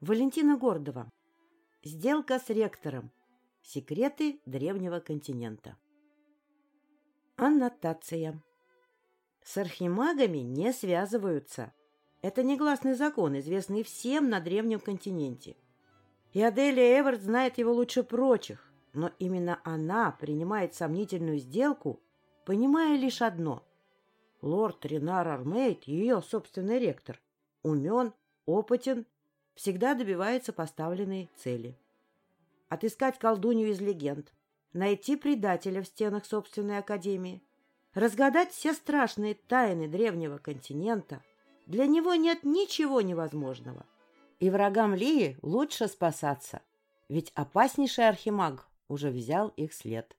Валентина Гордова. Сделка с ректором. Секреты древнего континента. Аннотация. С архимагами не связываются. Это негласный закон, известный всем на древнем континенте. И Аделия Эверт знает его лучше прочих, но именно она принимает сомнительную сделку, понимая лишь одно. Лорд Ренар Армейд, ее собственный ректор, умен, опытен всегда добивается поставленной цели. Отыскать колдунью из легенд, найти предателя в стенах собственной академии, разгадать все страшные тайны древнего континента. Для него нет ничего невозможного. И врагам Лии лучше спасаться, ведь опаснейший архимаг уже взял их след.